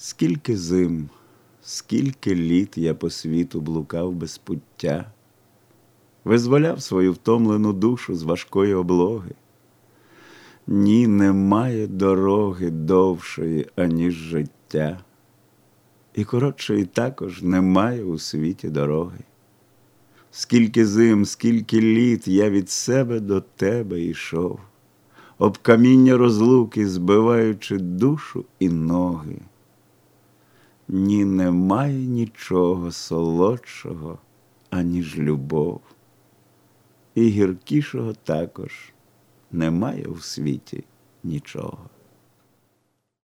Скільки зим, скільки літ я по світу блукав без пуття, визволяв свою втомлену душу з важкої облоги. Ні, немає дороги довшої, аніж життя, і коротшої також немає у світі дороги. Скільки зим, скільки літ я від себе до тебе йшов, об каміння розлуки, збиваючи душу і ноги. Ні, немає нічого солодшого, аніж любов, і гіркішого також немає у світі нічого.